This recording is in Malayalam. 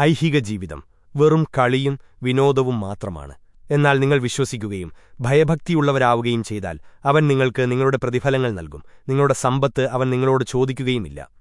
ഐഹിക ജീവിതം വെറും കളിയും വിനോദവും മാത്രമാണ്. എന്നാൽ നിങ്ങൾ വിശ്വസിക്കുകയും ഭയഭക്തിയുള്ളവരാവുകയും ചെയ്താൽ അവൻ നിങ്ങൾക്ക് നിങ്ങളുടെ പ്രതിഫലങ്ങൾ നൽകും. നിങ്ങളുടെ സമ്പത്ത് അവൻ നിങ്ങളോട് ചോദിക്കുകയുമില്ല.